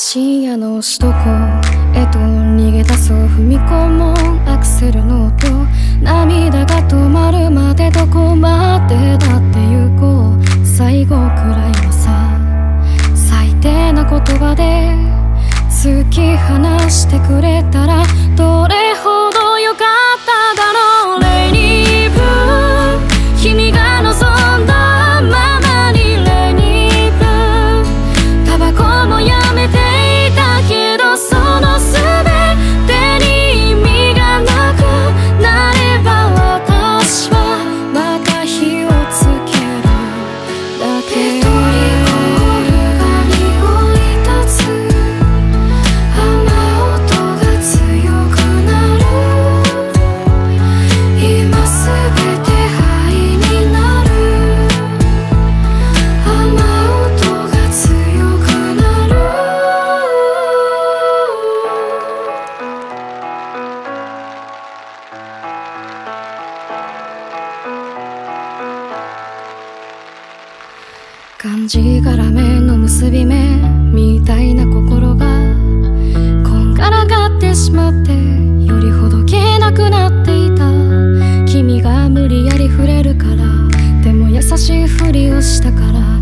深夜の首都高へと逃げ出そう踏み込もうアクセルの音。涙が止まるまでどこまでだって行こう。最後くらいのさ最低な言葉で突き放してくれたらがんじがらめの結び目みたいな心がこんがらがってしまってよりほどけなくなっていた君が無理やり触れるからでも優しいふりをしたから